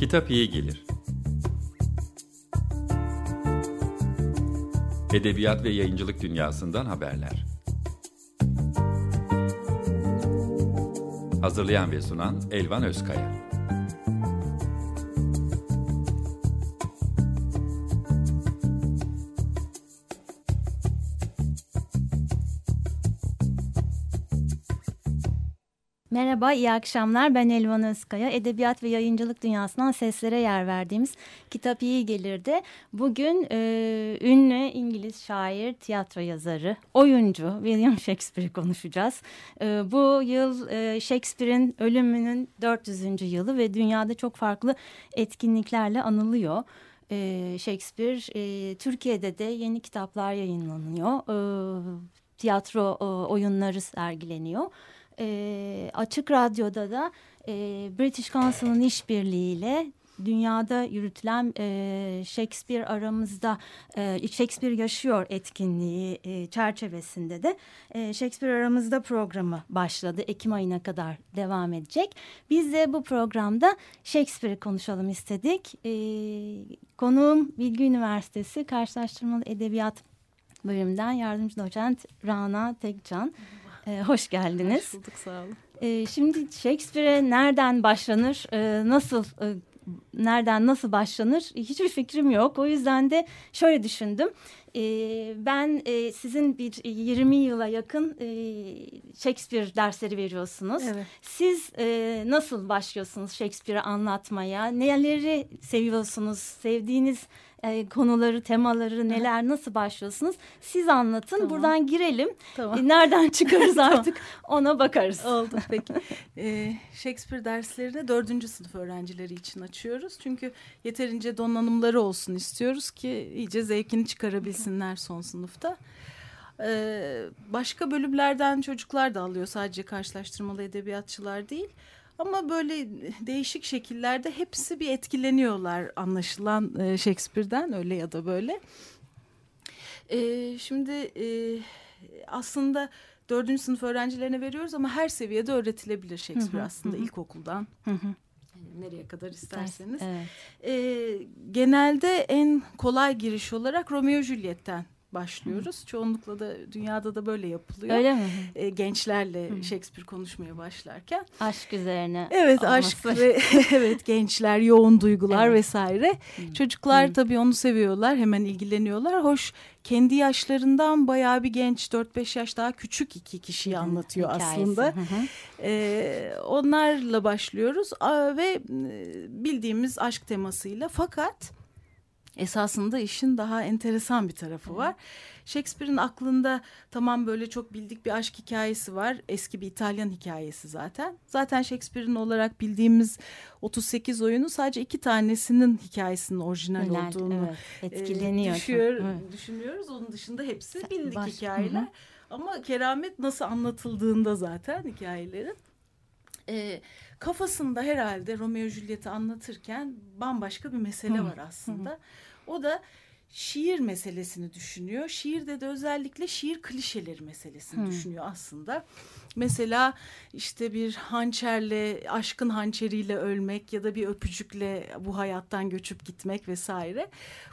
Kitap iyi gelir. Edebiyat ve yayıncılık dünyasından haberler. Hazırlayan ve sunan Elvan Özkaya. Merhaba, iyi akşamlar. Ben Elvan Özkaya. Edebiyat ve yayıncılık dünyasından seslere yer verdiğimiz Kitap İyi Gelir'de bugün e, ünlü İngiliz şair, tiyatro yazarı, oyuncu William Shakespeare'i konuşacağız. E, bu yıl e, Shakespeare'in ölümünün 400. yılı ve dünyada çok farklı etkinliklerle anılıyor. E, Shakespeare, e, Türkiye'de de yeni kitaplar yayınlanıyor. E, tiyatro e, oyunları sergileniyor e, Açık Radyo'da da e, British Council'ın işbirliğiyle dünyada yürütülen e, Shakespeare aramızda e, Shakespeare yaşıyor etkinliği e, çerçevesinde de e, Shakespeare aramızda programı başladı. Ekim ayına kadar devam edecek. Biz de bu programda Shakespeare konuşalım istedik. E, konuğum Bilgi Üniversitesi Karşılaştırmalı Edebiyat bölümünden yardımcı doçent Rana Tekcan. Hı e, hoş geldiniz. Hoş bulduk, sağ olun. E, şimdi Shakespeare'e nereden başlanır, e, nasıl e, nereden nasıl başlanır hiçbir fikrim yok. O yüzden de şöyle düşündüm. E, ben e, sizin bir 20 yıla yakın e, Shakespeare dersleri veriyorsunuz. Evet. Siz e, nasıl başlıyorsunuz Shakespeare'i anlatmaya? Neleri seviyorsunuz? Sevdiğiniz e, konuları, temaları neler, nasıl başlıyorsunuz? Siz anlatın. Tamam. Buradan girelim. Tamam. E, nereden çıkarız artık ona bakarız. Oldu peki. ee, Shakespeare derslerini dördüncü sınıf öğrencileri için açıyoruz. Çünkü yeterince donanımları olsun istiyoruz ki iyice zevkini çıkarabilsinler son sınıfta. Ee, başka bölümlerden çocuklar da alıyor sadece karşılaştırmalı edebiyatçılar değil. Ama böyle değişik şekillerde hepsi bir etkileniyorlar anlaşılan e, Shakespeare'den öyle ya da böyle. E, şimdi e, aslında dördüncü sınıf öğrencilerine veriyoruz ama her seviyede öğretilebilir Shakespeare hı hı, aslında hı. ilkokuldan. Hı hı. nereye kadar isterseniz. Evet. E, genelde en kolay giriş olarak Romeo Juliet'ten başlıyoruz. Çoğunlukla da dünyada da böyle yapılıyor. Öyle mi? E, gençlerle Hı. Shakespeare konuşmaya başlarken. Aşk üzerine. Evet olması. aşk ve evet gençler yoğun duygular evet. vesaire. Hı. Çocuklar Hı. tabii onu seviyorlar hemen ilgileniyorlar. Hoş kendi yaşlarından bayağı bir genç 4-5 yaş daha küçük iki kişiyi Hı. anlatıyor Hikayesi. aslında. Hı hı. Ee, onlarla başlıyoruz Aa, ve bildiğimiz aşk temasıyla fakat esasında işin daha enteresan bir tarafı var. Shakespeare'in aklında tamam böyle çok bildik bir aşk hikayesi var. Eski bir İtalyan hikayesi zaten. Zaten Shakespeare'in olarak bildiğimiz 38 oyunu sadece iki tanesinin hikayesinin orijinal Önemli, olduğunu evet, etkileniyor. E, düşüyor, evet. düşünüyoruz. Onun dışında hepsi bildik Baş, hikayeler. Hı. Ama keramet nasıl anlatıldığında zaten hikayelerin e, kafasında herhalde Romeo Juliet'i anlatırken bambaşka bir mesele Hı. var aslında. Hı. O da şiir meselesini düşünüyor. Şiirde de özellikle şiir klişeleri meselesini hmm. düşünüyor aslında. Mesela işte bir hançerle, aşkın hançeriyle ölmek ya da bir öpücükle bu hayattan göçüp gitmek vesaire.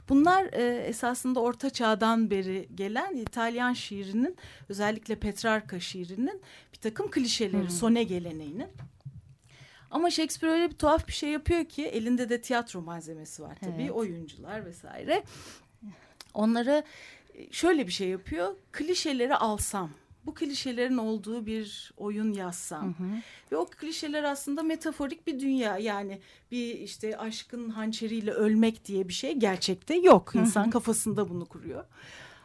Bunlar e, esasında Orta Çağ'dan beri gelen İtalyan şiirinin özellikle Petrarca şiirinin bir takım klişeleri, hmm. sone geleneğinin. Ama Shakespeare öyle bir tuhaf bir şey yapıyor ki elinde de tiyatro malzemesi var tabii. Evet. Oyuncular vesaire. Onlara e, şöyle bir şey yapıyor. Klişeleri alsam bu klişelerin olduğu bir oyun yazsam hı hı. ve o klişeler aslında metaforik bir dünya yani bir işte aşkın hançeriyle ölmek diye bir şey gerçekte yok insan hı hı. kafasında bunu kuruyor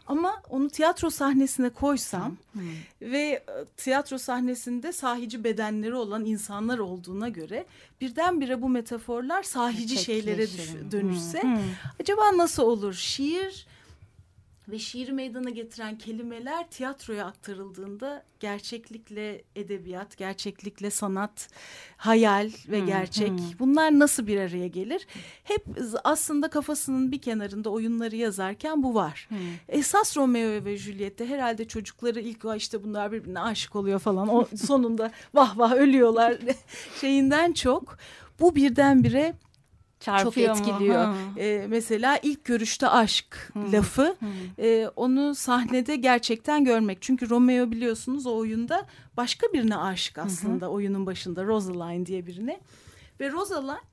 ama onu tiyatro sahnesine koysam hmm. ve e, tiyatro sahnesinde sahici bedenleri olan insanlar olduğuna göre birdenbire bu metaforlar sahici şeylere dönüşse hmm. acaba nasıl olur? Şiir ve şiir meydana getiren kelimeler tiyatroya aktarıldığında gerçeklikle edebiyat, gerçeklikle sanat, hayal ve hmm, gerçek hmm. bunlar nasıl bir araya gelir? Hep aslında kafasının bir kenarında oyunları yazarken bu var. Hmm. Esas Romeo ve Juliet'te herhalde çocukları ilk işte bunlar birbirine aşık oluyor falan. O sonunda vah vah ölüyorlar şeyinden çok bu birdenbire Çarpıyor çok etkiliyor. Ee, mesela ilk görüşte aşk hmm. lafı hmm. E, onu sahnede gerçekten görmek. Çünkü Romeo biliyorsunuz o oyunda başka birine aşık aslında hmm. oyunun başında Rosaline diye birine. Ve Rosaline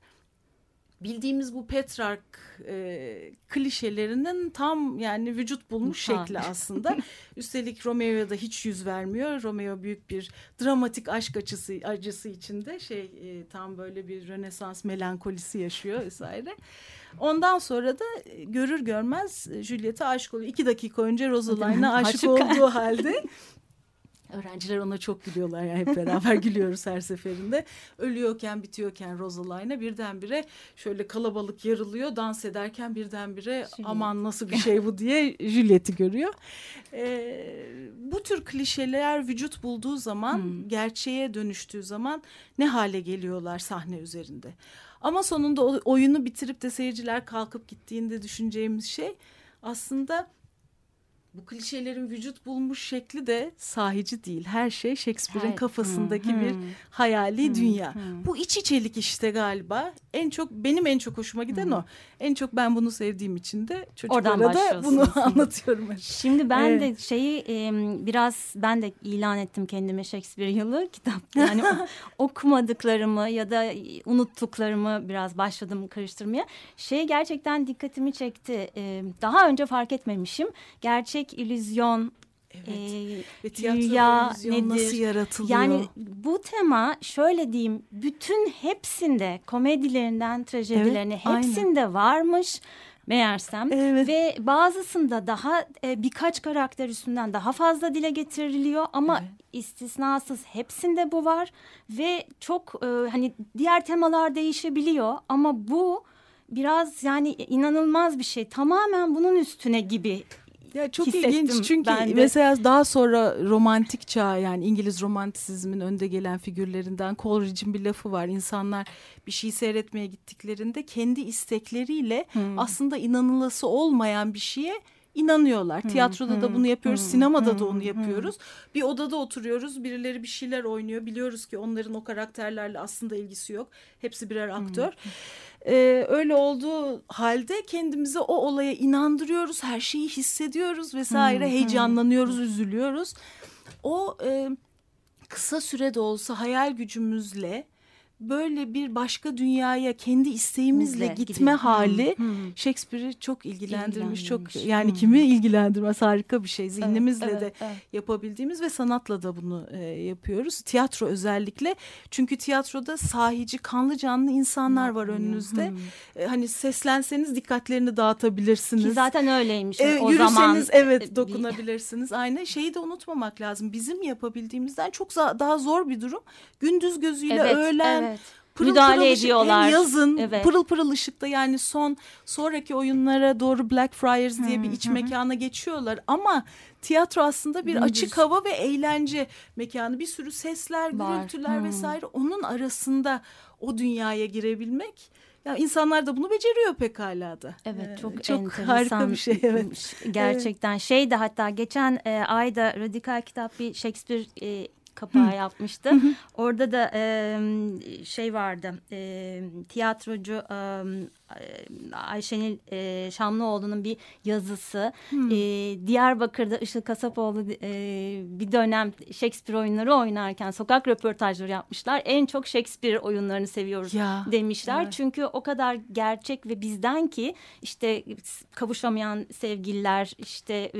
bildiğimiz bu Petrarch e, klişelerinin tam yani vücut bulmuş Mutan. şekli aslında. Üstelik Romeo'ya da hiç yüz vermiyor. Romeo büyük bir dramatik aşk acısı, acısı içinde şey e, tam böyle bir Rönesans melankolisi yaşıyor vesaire. Ondan sonra da e, görür görmez Juliet'e aşık oluyor. İki dakika önce Rosaline'a aşık olduğu halde Öğrenciler ona çok gülüyorlar yani hep beraber gülüyoruz her seferinde. Ölüyorken bitiyorken Rosaline'a birdenbire şöyle kalabalık yarılıyor. Dans ederken birdenbire Juliet. aman nasıl bir şey bu diye Juliet'i görüyor. Ee, bu tür klişeler vücut bulduğu zaman hmm. gerçeğe dönüştüğü zaman ne hale geliyorlar sahne üzerinde. Ama sonunda oyunu bitirip de seyirciler kalkıp gittiğinde düşüneceğimiz şey aslında bu klişelerin vücut bulmuş şekli de sahici değil. Her şey Shakespeare'in kafasındaki hmm, bir hayali hmm, dünya. Hmm. Bu iç içelik işte galiba. En çok benim en çok hoşuma giden hmm. o. En çok ben bunu sevdiğim için de çocuklara da bunu anlatıyorum. Şimdi ben evet. de şeyi biraz ben de ilan ettim kendime Shakespeare yılı kitap. Yani okumadıklarımı ya da unuttuklarımı biraz başladım karıştırmaya. Şey gerçekten dikkatimi çekti. Daha önce fark etmemişim. Gerçek illüzyon Evet. E, Ve rüya nedir? nasıl yaratılıyor? Yani bu tema şöyle diyeyim bütün hepsinde komedilerinden trajedilerine evet, hepsinde aynen. varmış meğersem evet. ve bazısında daha e, birkaç karakter üstünden daha fazla dile getiriliyor ama evet. istisnasız hepsinde bu var ve çok e, hani diğer temalar değişebiliyor ama bu biraz yani inanılmaz bir şey tamamen bunun üstüne gibi ya çok ilginç çünkü mesela daha sonra romantik çağ yani İngiliz romantisizmin önde gelen figürlerinden Coleridge'in bir lafı var. İnsanlar bir şey seyretmeye gittiklerinde kendi istekleriyle hmm. aslında inanılası olmayan bir şeye inanıyorlar. Hmm, Tiyatroda hmm, da bunu yapıyoruz, hmm, sinemada hmm, da onu yapıyoruz. Hmm. Bir odada oturuyoruz, birileri bir şeyler oynuyor. Biliyoruz ki onların o karakterlerle aslında ilgisi yok. Hepsi birer aktör. Hmm e, öyle olduğu halde kendimizi o olaya inandırıyoruz. Her şeyi hissediyoruz vesaire. Hmm, heyecanlanıyoruz, hmm. üzülüyoruz. O e, kısa sürede olsa hayal gücümüzle böyle bir başka dünyaya kendi isteğimizle Bizle gitme gibi. hali hmm. Shakespeare'i çok ilgilendirmiş. Çok yani hmm. kimi ilgilendirmez harika bir şey. Zihnimizle evet, evet, de evet. yapabildiğimiz ve sanatla da bunu e, yapıyoruz. Tiyatro özellikle. Çünkü tiyatroda sahici, kanlı canlı insanlar var hmm. önünüzde. Hmm. E, hani seslenseniz dikkatlerini dağıtabilirsiniz. Ki zaten öyleymiş. E, o zaman evet dokunabilirsiniz. Aynı şeyi de unutmamak lazım. Bizim yapabildiğimizden çok daha zor bir durum. Gündüz gözüyle evet, öğlen evet pırıl müdahale pırıl ediyorlar. Işık, yazın evet. pırıl pırıl ışıkta yani son sonraki oyunlara doğru Blackfriars diye hmm, bir iç hmm. mekana geçiyorlar ama tiyatro aslında bir Gündüz. açık hava ve eğlence mekanı. Bir sürü sesler, Var. gürültüler hmm. vesaire onun arasında o dünyaya girebilmek ya insanlar da bunu beceriyor pekala da. Evet ee, çok, çok harika bir şey evet. Gerçekten evet. şey de hatta geçen e, ayda radikal kitap bir Shakespeare e, kapağı yapmıştı. Orada da e, şey vardı. E, tiyatrocu e, Ayşenil e, Şamlıoğlu'nun bir yazısı. Hmm. E, Diyarbakır'da Işıl Kasapoğlu e, bir dönem Shakespeare oyunları oynarken sokak röportajları yapmışlar. En çok Shakespeare oyunlarını seviyoruz ya, demişler. Evet. Çünkü o kadar gerçek ve bizden ki işte kavuşamayan sevgililer işte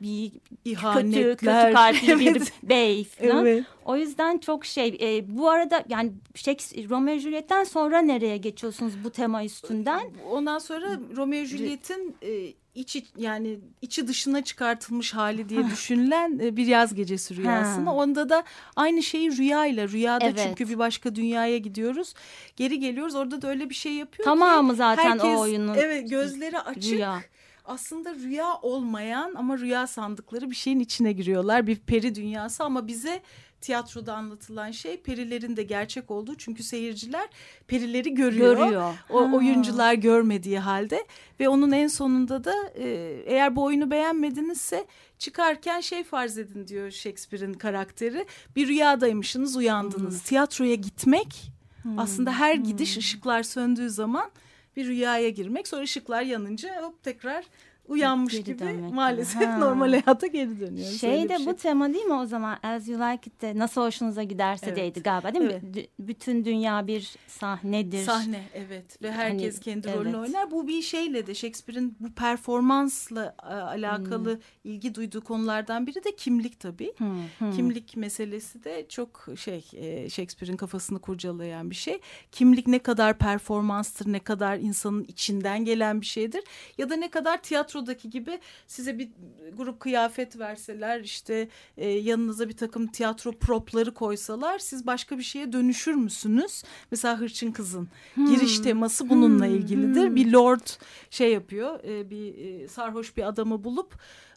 bir İhanetler. kötü kötü kalpli evet. bir bey falan. Evet. O yüzden çok şey e, bu arada yani Shakespeare Romeo Juliet'ten sonra nereye geçiyorsunuz bu tema üstünden? Ondan sonra Romeo Juliet'in e, içi yani içi dışına çıkartılmış hali diye düşünülen e, bir yaz gecesi rüyasında. Onda da aynı şeyi rüyayla rüyada evet. çünkü bir başka dünyaya gidiyoruz. Geri geliyoruz. Orada da öyle bir şey yapıyor Tamamı ki zaten herkes, o oyunun. Evet gözleri açık. Rüya aslında rüya olmayan ama rüya sandıkları bir şeyin içine giriyorlar. Bir peri dünyası ama bize tiyatroda anlatılan şey perilerin de gerçek olduğu. Çünkü seyirciler perileri görüyor. görüyor. O ha. oyuncular görmediği halde ve onun en sonunda da e, eğer bu oyunu beğenmedinizse çıkarken şey farz edin diyor Shakespeare'in karakteri. Bir rüyadaymışsınız uyandınız. Hmm. Tiyatroya gitmek hmm. aslında her gidiş hmm. ışıklar söndüğü zaman bir rüyaya girmek. Sonra ışıklar yanınca hop tekrar uyanmış Geri gibi maalesef. Ha. normal hayata geri dönüyoruz. Şey de bir bu tema değil mi o zaman As You Like It'te nasıl hoşunuza giderse Evet. deydi galiba değil mi? D- bütün dünya bir sahnedir. Sahne evet ve herkes Hani, kendi evet. rolünü oynar. Bu bir şeyle de Shakespeare'in bu performansla e, alakalı Hmm. ilgi duyduğu konulardan biri de kimlik tabii. Hı, hı. Kimlik meselesi de çok şey e, Shakespeare'in kafasını kurcalayan bir şey. Kimlik ne kadar performanstır, ne kadar insanın içinden gelen bir şeydir ya da ne kadar tiyatrodaki gibi size bir grup kıyafet verseler işte e, yanınıza bir takım tiyatro propları koysalar siz başka bir şeye dönüşür müsünüz? Mesela Hırçın Kız'ın giriş teması bununla Hmm, ilgilidir. hmm. Bir lord şey yapıyor e, bir e, sarhoş bir adamı bulup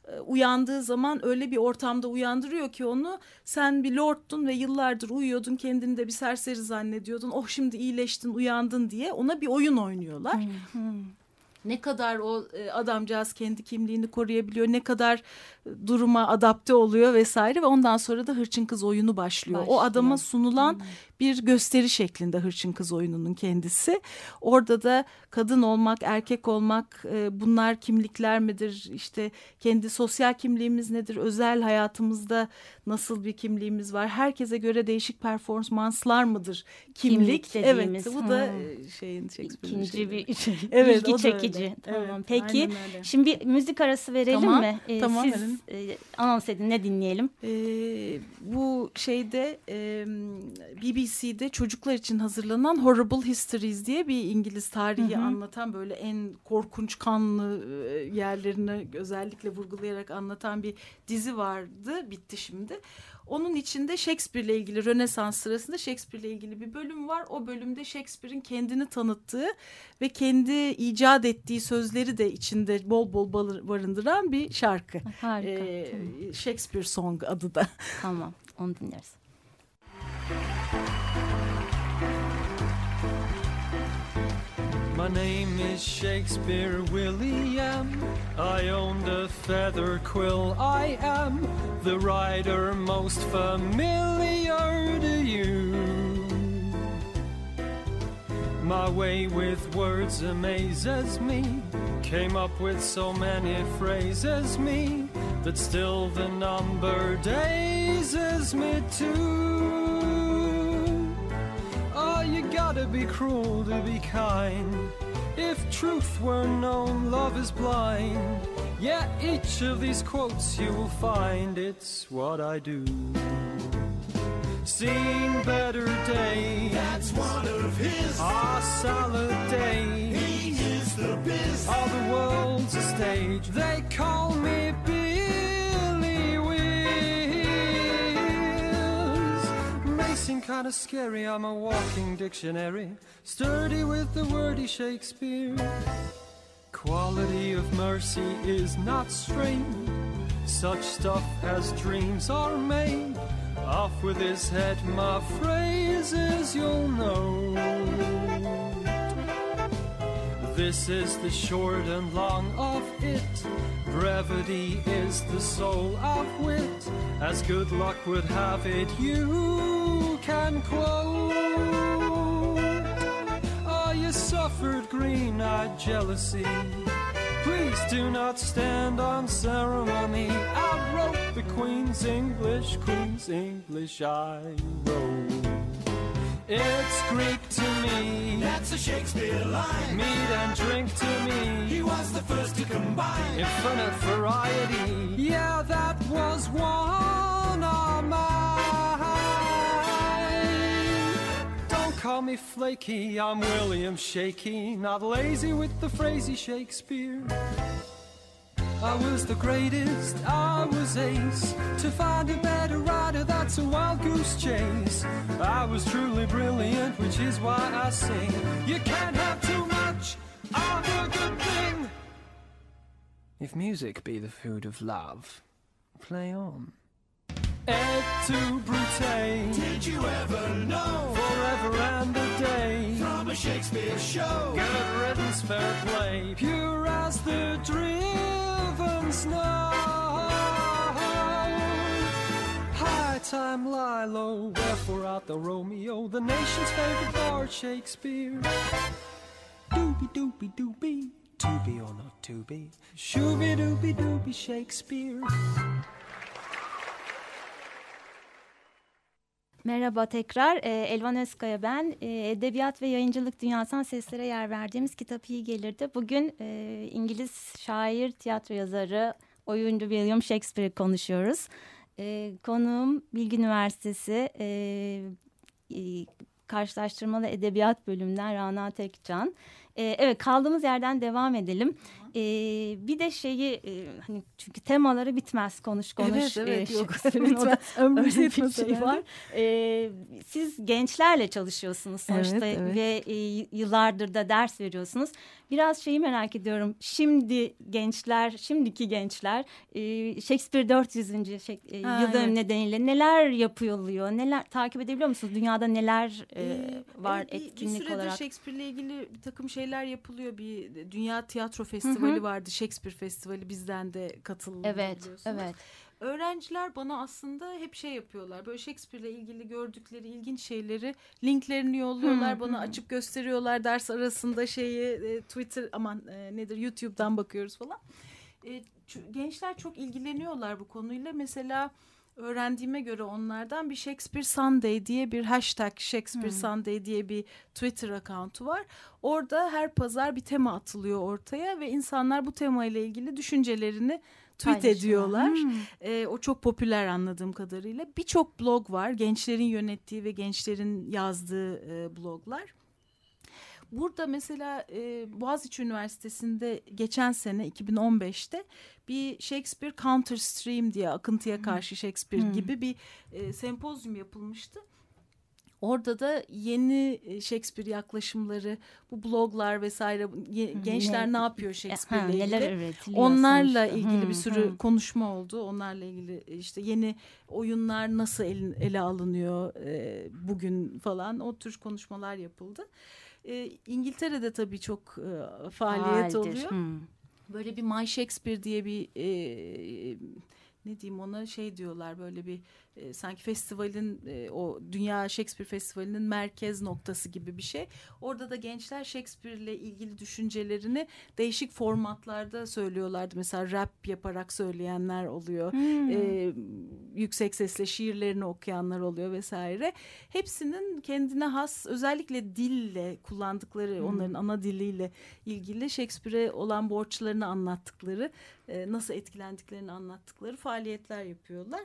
e, uyandığı zaman öyle bir ortamda uyandırıyor ki onu sen bir lorddun ve yıllardır uyuyordun kendini de bir serseri zannediyordun oh şimdi iyileştin uyandın diye ona bir oyun oynuyorlar. Hı, hı. Ne kadar o e, adamcağız kendi kimliğini koruyabiliyor, ne kadar e, duruma adapte oluyor vesaire ve ondan sonra da Hırçın Kız oyunu başlıyor. O Başlıyor. adama sunulan Hmm. Bir gösteri şeklinde Hırçın Kız oyununun kendisi. Orada da kadın olmak, erkek olmak e, bunlar kimlikler midir? İşte kendi sosyal kimliğimiz nedir? Özel hayatımızda nasıl bir kimliğimiz var? Herkese göre değişik performanslar mıdır? Kimlik. Kimlik dediğimiz, evet bu da e, şeyin Shakespeare'in İkinci bir şey. Evet, ilgi öyle. çekici. Tamam. Evet, Peki şimdi müzik arası verelim Tamam, mi? Ee, tamam, siz verelim. e, anons edin ne dinleyelim? Ee, bu şeyde e, BBC'de çocuklar için hazırlanan Horrible Histories diye bir İngiliz tarihi Hı hı. anlatan böyle en korkunç kanlı e, yerlerini özellikle vurgulayarak anlatan bir dizi vardı. Bitti şimdi. Onun içinde Shakespeare ile ilgili Rönesans sırasında Shakespeare ile ilgili bir bölüm var. O bölümde Shakespeare'in kendini tanıttığı ve kendi icat ettiği sözleri de içinde bol bol barındıran bir şarkı. Harika. Ee, tamam. Shakespeare Song adı da. tamam onu dinleriz. My name is Shakespeare William. I own the feather quill. I am the writer most familiar to you. My way with words amazes me. Came up with so many phrases me that still the number dazes me too. You gotta be cruel to be kind. If truth were known, love is blind. Yeah, each of these quotes you will find it's what I do. Seen better days. That's one of his. Our salad days. He is the biz. All the world's a stage. They call me Kind of scary. I'm a walking dictionary, sturdy with the wordy Shakespeare. Quality of mercy is not strained. Such stuff as dreams are made. Off with his head, my phrases you'll know. This is the short and long of it. Brevity is the soul of wit. As good luck would have it, you can quote. Oh, you suffered green eyed jealousy. Please do not stand on ceremony. I wrote the Queen's English, Queen's English I wrote. It's Greek to me. That's a Shakespeare line. Meat and drink to me. He was the first to combine. Infinite variety. Yeah, that was one of mine. Don't call me flaky, I'm William Shaky. Not lazy with the phrasey Shakespeare. I was the greatest, I was ace. To find a better writer, that's a wild goose chase. I was truly brilliant, which is why I sing. You can't have too much of a good thing. If music be the food of love, play on. Et tu Brute, Did you ever know forever and a day. from a Shakespeare show? Good riddance, fair play, pure as the driven snow. High time lie low, wherefore art the Romeo, the nation's favorite bard Shakespeare? Doobie doobie doobie, to be or not to be. Shooby doobie doobie Shakespeare. Merhaba tekrar. Ee, Elvan Özkaya ben. Ee, Edebiyat ve Yayıncılık Dünyası'ndan seslere yer verdiğimiz Kitap iyi gelirdi. Bugün e, İngiliz şair, tiyatro yazarı, oyuncu William Shakespeare konuşuyoruz. E, konuğum Bilgi Üniversitesi e, e, Karşılaştırmalı Edebiyat Bölümünden Rana Tekcan. Evet kaldığımız yerden devam edelim. E, bir de şeyi e, hani çünkü temaları bitmez konuş konuş. Evet evet e, yok da bitmez. Ömrümüz yetmez şey var. Ee, siz gençlerle çalışıyorsunuz sonuçta Evet, evet. ve e, yıllardır da ders veriyorsunuz. Biraz şeyi merak ediyorum. Şimdi gençler, şimdiki gençler e, Shakespeare 400. Şey, e, Ha, yıl dönümü evet. nedeniyle neler yapılıyor? Neler takip edebiliyor musunuz? Dünyada neler e, var bir- etkinlik bir süredir olarak? Shakespeare'le ilgili bir takım şeyler yapılıyor. Bir Dünya Tiyatro Festivali vardı. Shakespeare Festivali bizden de katıldı Evet, biliyorsunuz. evet. Öğrenciler bana aslında hep şey yapıyorlar. Böyle Shakespeare'le ilgili gördükleri ilginç şeyleri linklerini yolluyorlar. Hı, bana açıp gösteriyorlar ders arasında şeyi e, Twitter aman e, nedir YouTube'dan bakıyoruz falan. E, gençler çok ilgileniyorlar bu konuyla. Mesela öğrendiğime göre onlardan bir Shakespeare Sunday diye bir hashtag Shakespeare Sunday diye bir Twitter account'u var. Orada her pazar bir tema atılıyor ortaya ve insanlar bu temayla ilgili düşüncelerini tweet ediyorlar. Hmm. Ee, o çok popüler anladığım kadarıyla. Birçok blog var. Gençlerin yönettiği ve gençlerin yazdığı e, bloglar. Burada mesela e, Boğaziçi Üniversitesi'nde geçen sene 2015'te bir Shakespeare Counter Stream diye akıntıya karşı Shakespeare Hmm. gibi bir e, sempozyum yapılmıştı. Orada da yeni e, Shakespeare yaklaşımları, bu bloglar vesaire ye- gençler ne, yapıyor Ha, Shakespeare'le ilgili? neler üretiliyor Onlarla sonuçta? ilgili bir sürü hı. konuşma oldu. Onlarla ilgili işte yeni oyunlar nasıl el- ele alınıyor e, bugün falan o tür konuşmalar yapıldı. E, İngiltere'de tabii çok e, faaliyet Faaldir. oluyor. Hı. Böyle bir My Shakespeare diye bir e, ne diyeyim ona şey diyorlar böyle bir e, sanki festivalin e, o Dünya Shakespeare Festivali'nin merkez noktası gibi bir şey. Orada da gençler Shakespeare ile ilgili düşüncelerini değişik formatlarda söylüyorlardı. Mesela rap yaparak söyleyenler oluyor. Hmm. E, yüksek sesle şiirlerini okuyanlar oluyor vesaire. Hepsinin kendine has özellikle dille kullandıkları onların ana diliyle ilgili Shakespeare'e olan borçlarını anlattıkları, e, nasıl etkilendiklerini anlattıkları faaliyetler yapıyorlar.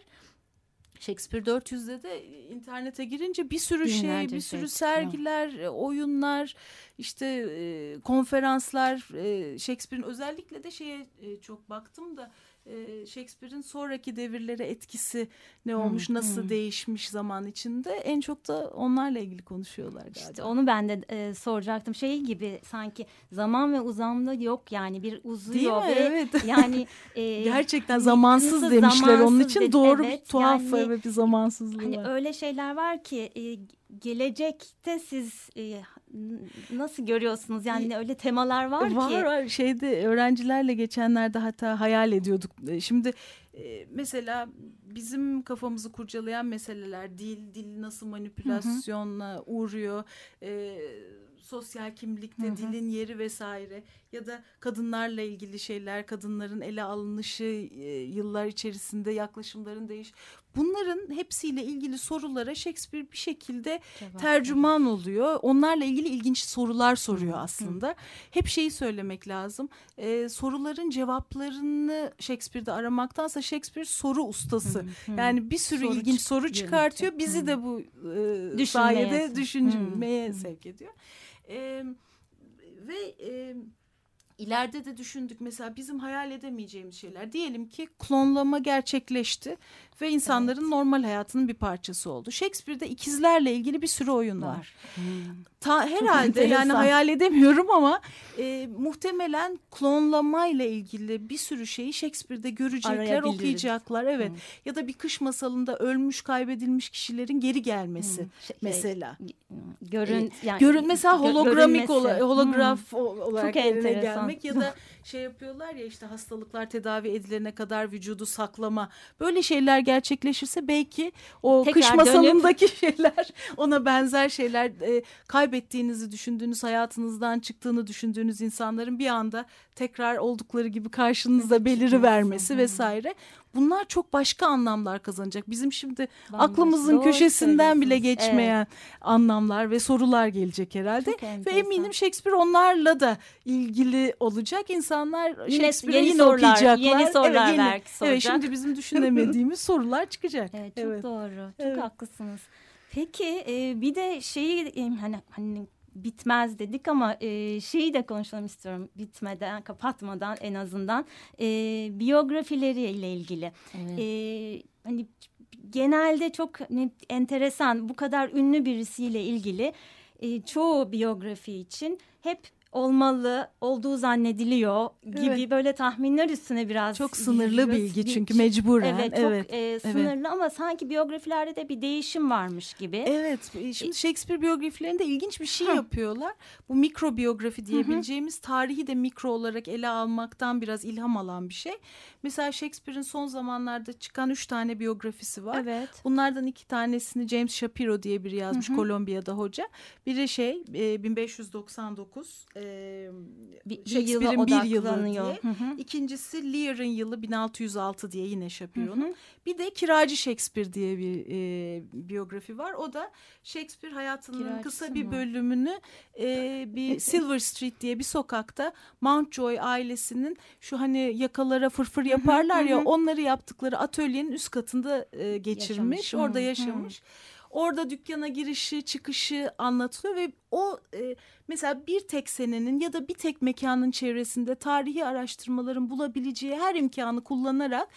Shakespeare 400'de de internete girince bir sürü şey, Binlerce bir sürü şey sergiler, e, oyunlar, işte e, konferanslar, e, Shakespeare'in. Özellikle de şeye e, çok baktım da e, Shakespeare'in sonraki devirlere etkisi ne olmuş, nasıl hı. değişmiş zaman içinde en çok da onlarla ilgili konuşuyorlar galiba. İşte onu ben de e, soracaktım. Şey gibi sanki zaman ve uzamda yok yani bir uzuyor Değil mi? ve Evet. yani e, Gerçekten zamansız demişler onun zamansız için dedi, doğru evet. bir tuhaf Yani bir zamansızlığı Hani var. öyle şeyler var ki e, gelecekte siz e, nasıl görüyorsunuz? Yani öyle temalar var, var ki. var şeyde öğrencilerle geçenlerde hatta hayal ediyorduk. E, Şimdi e, mesela bizim kafamızı kurcalayan meseleler dil, dil nasıl manipülasyonla uğruyor, e, sosyal kimlikte Hı hı. dilin yeri vesaire ya da kadınlarla ilgili şeyler, kadınların ele alınışı e, yıllar içerisinde yaklaşımların değiş. Bunların hepsiyle ilgili sorulara Shakespeare bir şekilde Cevap tercüman oluyor. Onlarla ilgili ilginç sorular soruyor aslında. Hep şeyi söylemek lazım. Ee, soruların cevaplarını Shakespeare'de aramaktansa Shakespeare soru ustası. Yani bir sürü Soru ilginç soru çıkartıyor. Hı. Bizi de bu e, sayede düşünmeye sevk ediyor. Ee, ve e, ileride de düşündük mesela bizim hayal edemeyeceğimiz şeyler. Diyelim ki klonlama gerçekleşti ve insanların normal hayatının bir parçası oldu. Shakespeare'de ikizlerle ilgili bir sürü oyun var. var. Hmm. Ta, herhalde yani hayal edemiyorum ama e, muhtemelen klonlama ile ilgili bir sürü şeyi Shakespeare'de görecekler, okuyacaklar. Evet. Ya da bir kış masalında ölmüş, kaybedilmiş kişilerin geri gelmesi Şey- mesela. Görün, yani, Görün mesela hologramik görünmesi. olarak, holograf o- olarak Çok enteresan, vermek ya da şey yapıyorlar ya işte hastalıklar tedavi edilene kadar vücudu saklama. Böyle şeyler gerçekleşirse belki o Tekrar kış dönüp- masalındaki şeyler ona benzer şeyler e, kaybettiğinizi düşündüğünüz hayatınızdan çıktığını düşündüğünüz insanların bir anda tekrar oldukları gibi karşınızda beliri vermesi vesaire. Bunlar çok başka anlamlar kazanacak. Bizim şimdi Bambaşka. aklımızın köşesinden bile geçmeyen anlamlar ve sorular gelecek herhalde. Ve eminim Shakespeare onlarla da ilgili olacak. İnsanlar Shakespeare'i yeni yine sorular, okuyacaklar. yeni sorular yeni. belki Evet soracak. şimdi bizim düşünemediğimiz sorular çıkacak. Evet çok doğru. Çok Evet. haklısınız. Peki e, bir de şeyi e, hani hani bitmez dedik ama e, şeyi de konuşalım istiyorum bitmeden kapatmadan en azından e, biyografileriyle ilgili. E, hani genelde çok hani, enteresan bu kadar ünlü birisiyle ilgili e, çoğu biyografi için hep olmalı olduğu zannediliyor gibi Evet. böyle tahminler üstüne biraz Çok sınırlı gidiyoruz. bilgi çünkü mecburen. Evet çok evet. e, sınırlı ama sanki biyografilerde de bir değişim varmış gibi. Evet, e, şimdi Shakespeare biyografilerinde ilginç bir şey Hı. yapıyorlar. Bu mikro biyografi diyebileceğimiz tarihi de mikro olarak ele almaktan biraz ilham alan bir şey. Mesela Shakespeare'in son zamanlarda çıkan üç tane biyografisi var. Evet. Bunlardan iki tanesini James Shapiro diye biri yazmış Kolombiya'da hoca. Biri şey e, 1599 e, Bir, bir Shakespeare'in bir yılı diye. Hı hı. İkincisi Lear'ın yılı 1606 diye yine Shapiro'nun. Bir de Kiracı Shakespeare diye bir e, biyografi var. O da Shakespeare hayatının Kiracısı kısa bir mı? bölümünü e, bir Silver Street diye bir sokakta Mountjoy ailesinin şu hani yakalara fırfır yaparlar ya onları yaptıkları atölyenin üst katında e, geçirmiş. Yaşamış. Orada Hı, hı. Orada dükkana girişi çıkışı anlatılıyor ve o e, mesela bir tek senenin ya da bir tek mekanın çevresinde tarihi araştırmaların bulabileceği her imkanı kullanarak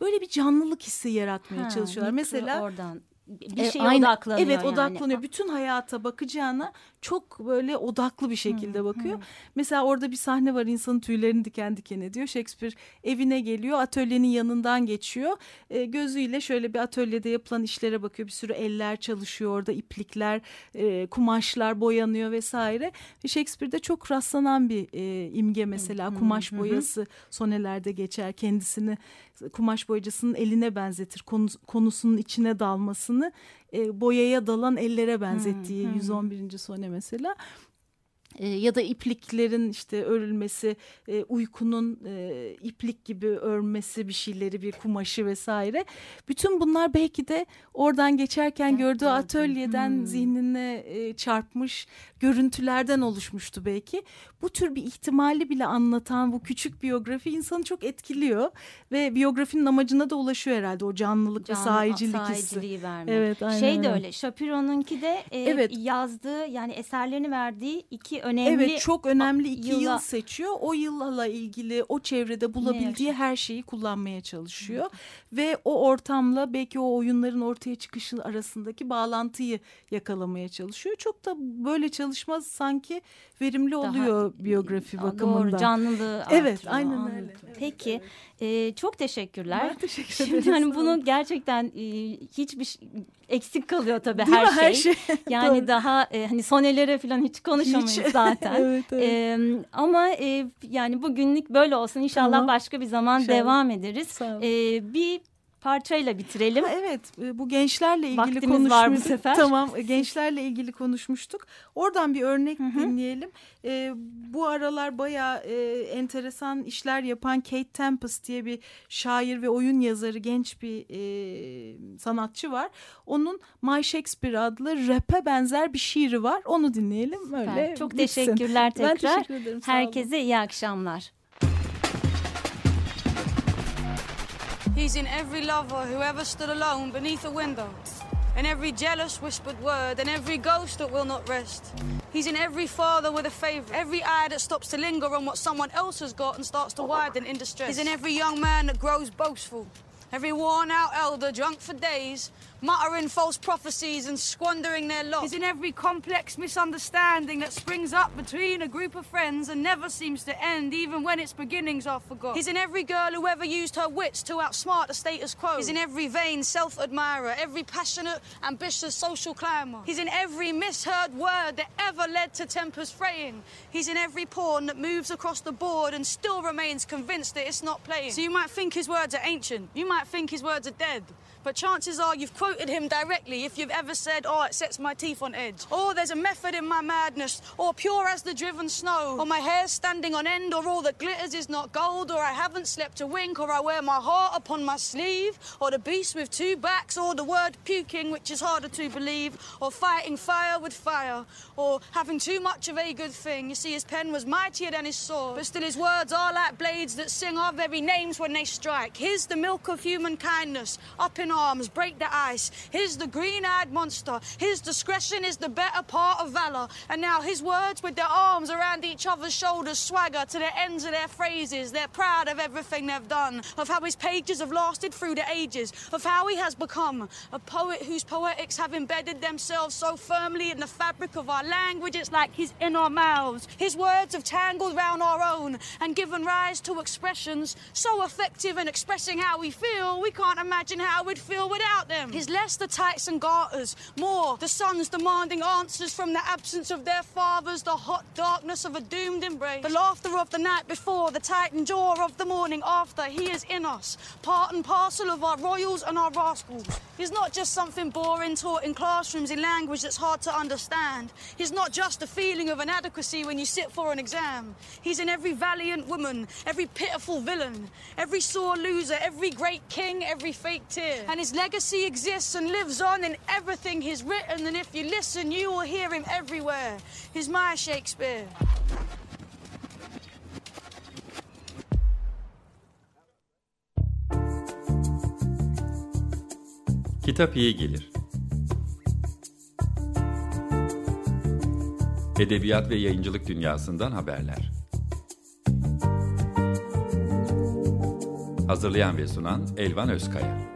böyle bir canlılık hissi yaratmaya Ha, çalışıyorlar. Mesela oradan bir e, şeye aynen. odaklanıyor Evet yani. odaklanıyor. Bütün hayata bakacağına çok böyle odaklı bir şekilde bakıyor. Mesela orada bir sahne var insanın tüylerini diken diken ediyor. Shakespeare evine geliyor atölyenin yanından geçiyor. E, gözüyle şöyle bir atölyede yapılan işlere bakıyor. Bir sürü eller çalışıyor orada iplikler, e, kumaşlar boyanıyor vesaire. Ve Shakespeare'de çok rastlanan bir e, imge mesela kumaş boyası sonelerde geçer. Kendisini kumaş boyacısının eline benzetir. Konu, konusunun içine dalmasını e, boyaya dalan ellere benzettiği 111. sone mesela. E, ya da ipliklerin işte örülmesi, e, uykunun e, iplik gibi örmesi bir şeyleri, bir kumaşı vesaire. Bütün bunlar belki de oradan geçerken Denk gördüğü geldi. atölyeden Hmm. zihnine e, çarpmış görüntülerden oluşmuştu belki. Bu tür bir ihtimali bile anlatan bu küçük biyografi insanı çok etkiliyor ve biyografinin amacına da ulaşıyor herhalde o canlılık Canlı ve sahicilik hissi. vermek. Evet, aynen şey de öyle. öyle. Shapiro'nunki de e, Evet. yazdığı yani eserlerini verdiği iki önemli Evet çok önemli iki yıla- yıl seçiyor. O yılla ilgili o çevrede bulabildiği her şeyi kullanmaya çalışıyor. Ve o ortamla belki o oyunların ortaya çıkışı arasındaki bağlantıyı yakalamaya çalışıyor. Çok da böyle çalışma sanki verimli Daha- oluyor biyografi Aa, bakımından. Doğru canlılığı Evet, aynen öyle. Evet, Peki e, çok teşekkürler. Ben teşekkür Şimdi ederim. hani Sağ olun. bunu gerçekten e, hiçbir şey- eksik kalıyor tabii Değil her mi? şey. Her şey. Yani Doğru. daha e, hani sonelere falan hiç konuşamayız Hiç. zaten. evet, evet. E, ama e, yani bugünlük böyle olsun. İnşallah Tamam. başka bir zaman İnşallah. devam ederiz. E, bir parçayla bitirelim. Ha, evet e, bu gençlerle ilgili Vaktimiz konuşmuştuk. var bu sefer. Tamam e, gençlerle ilgili konuşmuştuk. Oradan bir örnek dinleyelim. E, bu aralar bayağı e, enteresan işler yapan Kate Tempest diye bir şair ve oyun yazarı genç bir e, sanatçı var. Onun My Shakespeare adlı rap'e benzer bir şiiri var. Onu dinleyelim. Öyle Süper. Çok bitsin. teşekkürler tekrar. Ben teşekkür ederim. Herkese iyi akşamlar. He's in every lover who ever stood alone beneath a window, in every jealous whispered word, and every ghost that will not rest. He's in every father with a favourite, every eye that stops to linger on what someone else has got and starts to widen in distress. He's in every young man that grows boastful, every worn out elder drunk for days, muttering false prophecies and squandering their lot. He's in every complex misunderstanding that springs up between a group of friends and never seems to end, even when its beginnings are forgot. He's in every girl who ever used her wits to outsmart the status quo. He's in every vain self admirer, every passionate, ambitious social climber. He's in every misheard word that ever led to tempers fraying. He's in every pawn that moves across the board and still remains convinced that it's not playing. So you might think his words are ancient, you might think his words are dead. But chances are you've quoted him directly if you've ever said, Oh, it sets my teeth on edge. Or there's a method in my madness. Or pure as the driven snow. Or my hair's standing on end. Or all that glitters is not gold. Or I haven't slept a wink. Or I wear my heart upon my sleeve. Or the beast with two backs. Or the word puking, which is harder to believe. Or fighting fire with fire. Or having too much of a good thing. You see, his pen was mightier than his sword. But still, his words are like blades that sing our very names when they strike. His the milk of human kindness. Up in arms, break the ice. Here's the green eyed monster. His discretion is the better part of valor. And now his words, with their arms around each other's shoulders, swagger to the ends of their phrases. They're proud of everything they've done, of how his pages have lasted through the ages, of how he has become a poet whose poetics have embedded themselves so firmly in the fabric of our language, it's like he's in our mouths. His words have tangled round our own and given rise to expressions so effective in expressing how we feel, we can't imagine how we'd feel without them. He's less the tights and garters, more the sons demanding answers from the absence of their fathers, the hot darkness of a doomed embrace, the laughter of the night before, the tightened jaw of the morning after. He is in us, part and parcel of our royals and our rascals. He's not just something boring taught in classrooms in language that's hard to understand. He's not just a feeling of inadequacy when you sit for an exam. He's in every valiant woman, every pitiful villain, every sore loser, every great king, every fake tear. And his legacy exists and lives on in everything he's written. And if you listen, you will hear him everywhere. He's my Shakespeare. Kitap iyi gelir. Edebiyat ve yayıncılık dünyasından haberler. Hazırlayan ve sunan Elvan Özkaya.